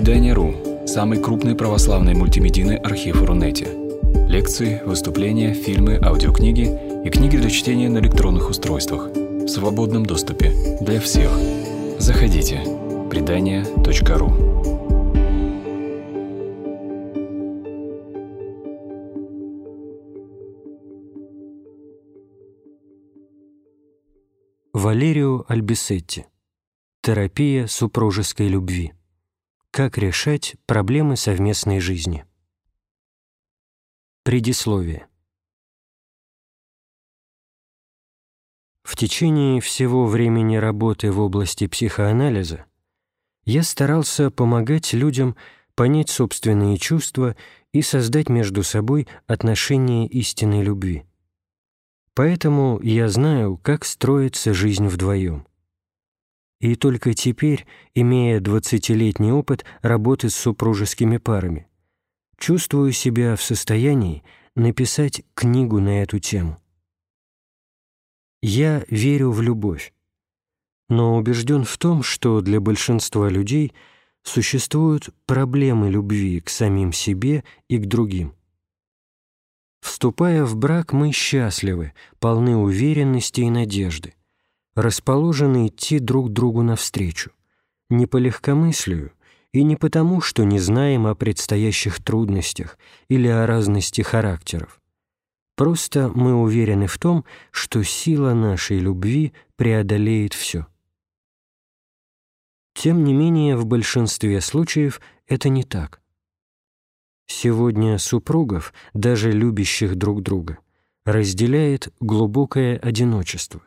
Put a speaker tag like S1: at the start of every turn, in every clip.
S1: Предание.ру – самый крупный православный мультимедийный архив Рунете. Лекции, выступления, фильмы, аудиокниги и книги для чтения на электронных устройствах в свободном доступе для всех. Заходите. Предание.ру
S2: Валерио Альбисетти. Терапия супружеской любви. Как решать проблемы совместной жизни? Предисловие. В течение всего времени работы в области психоанализа я старался помогать людям понять собственные чувства и создать между собой отношения истинной любви. Поэтому я знаю, как строится жизнь вдвоем. И только теперь, имея двадцатилетний опыт работы с супружескими парами, чувствую себя в состоянии написать книгу на эту тему. Я верю в любовь, но убежден в том, что для большинства людей существуют проблемы любви к самим себе и к другим. Вступая в брак, мы счастливы, полны уверенности и надежды расположены идти друг другу навстречу, не по легкомыслию и не потому, что не знаем о предстоящих трудностях или о разности характеров. Просто мы уверены в том, что сила нашей любви преодолеет все. Тем не менее, в большинстве случаев это не так. Сегодня супругов, даже любящих друг друга, разделяет глубокое одиночество.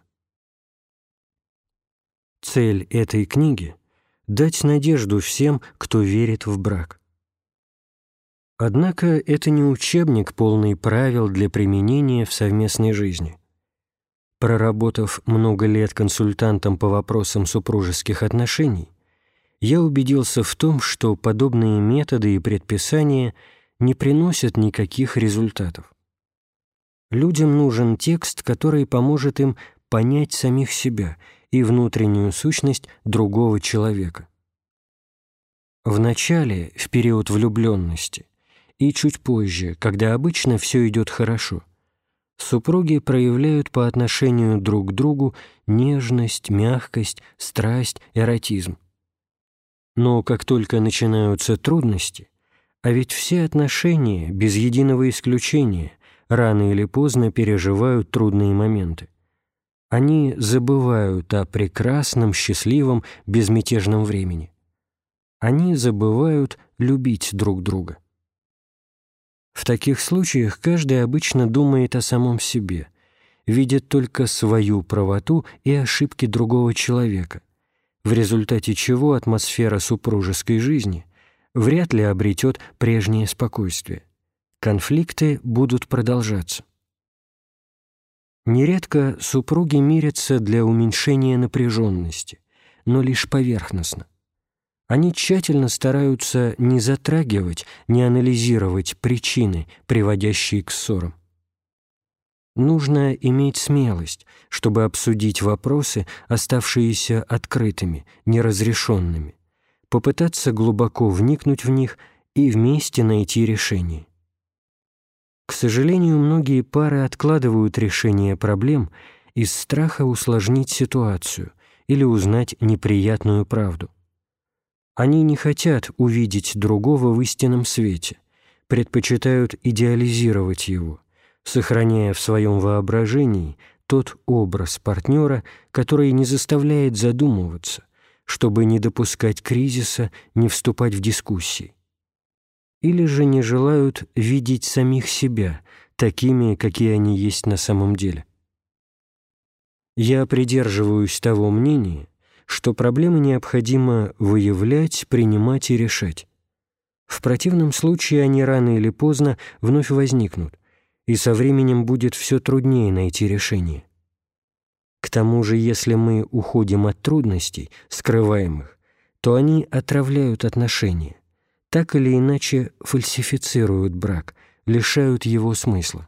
S2: Цель этой книги — дать надежду всем, кто верит в брак. Однако это не учебник, полный правил для применения в совместной жизни. Проработав много лет консультантом по вопросам супружеских отношений, я убедился в том, что подобные методы и предписания не приносят никаких результатов. Людям нужен текст, который поможет им понять самих себя и внутреннюю сущность другого человека. В начале, в период влюбленности, и чуть позже, когда обычно все идет хорошо, супруги проявляют по отношению друг к другу нежность, мягкость, страсть, эротизм. Но как только начинаются трудности, а ведь все отношения, без единого исключения, рано или поздно переживают трудные моменты, они забывают о прекрасном, счастливом, безмятежном времени. Они забывают любить друг друга. В таких случаях каждый обычно думает о самом себе, видит только свою правоту и ошибки другого человека, в результате чего атмосфера супружеской жизни вряд ли обретет прежнее спокойствие. Конфликты будут продолжаться. Нередко супруги мирятся для уменьшения напряженности, но лишь поверхностно. Они тщательно стараются не затрагивать, не анализировать причины, приводящие к ссорам. Нужно иметь смелость, чтобы обсудить вопросы, оставшиеся открытыми, неразрешенными, попытаться глубоко вникнуть в них и вместе найти решение. К сожалению, многие пары откладывают решение проблем из страха усложнить ситуацию или узнать неприятную правду. Они не хотят увидеть другого в истинном свете, предпочитают идеализировать его, сохраняя в своем воображении тот образ партнера, который не заставляет задумываться, чтобы не допускать кризиса, не вступать в дискуссии или же не желают видеть самих себя такими, какие они есть на самом деле. Я придерживаюсь того мнения, что проблемы необходимо выявлять, принимать и решать. В противном случае они рано или поздно вновь возникнут, и со временем будет все труднее найти решение. К тому же, если мы уходим от трудностей, скрываемых, то они отравляют отношения так или иначе фальсифицируют брак, лишают его смысла.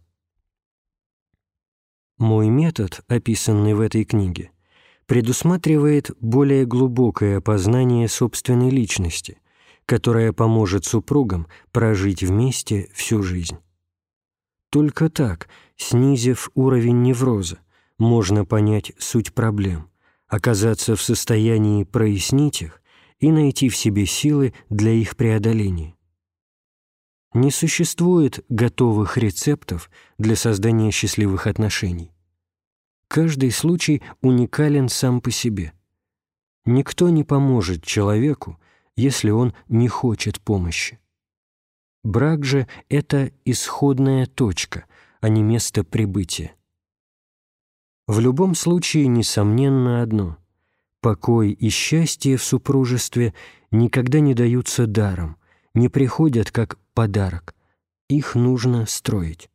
S2: Мой метод, описанный в этой книге, предусматривает более глубокое познание собственной личности, которая поможет супругам прожить вместе всю жизнь. Только так, снизив уровень невроза, можно понять суть проблем, оказаться в состоянии прояснить их и найти в себе силы для их преодоления. Не существует готовых рецептов для создания счастливых отношений. Каждый случай уникален сам по себе. Никто не поможет человеку, если он не хочет помощи. Брак же — это исходная точка, а не место прибытия. В любом случае, несомненно, одно — покой и счастье в супружестве никогда не даются даром, не приходят как подарок. Их нужно строить.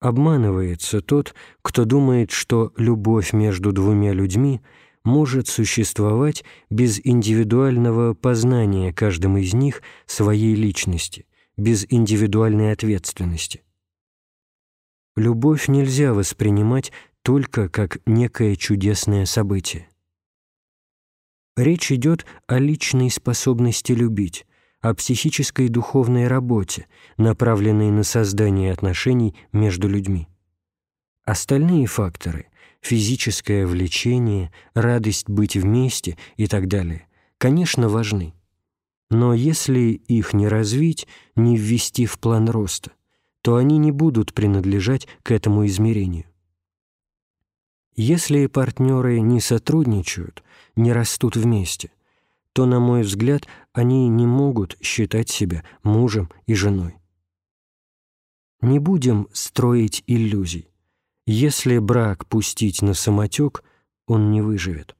S2: Обманывается тот, кто думает, что любовь между двумя людьми может существовать без индивидуального познания каждым из них своей личности, без индивидуальной ответственности. Любовь нельзя воспринимать только как некое чудесное событие. Речь идет о личной способности любить, о психической и духовной работе, направленной на создание отношений между людьми. Остальные факторы – физическое влечение, радость быть вместе и так далее – конечно, важны. Но если их не развить, не ввести в план роста, то они не будут принадлежать к этому измерению. Если партнеры не сотрудничают, не растут вместе – то, на мой взгляд, они не могут считать себя мужем и женой. Не будем строить иллюзий. Если брак пустить на самотек, он не выживет.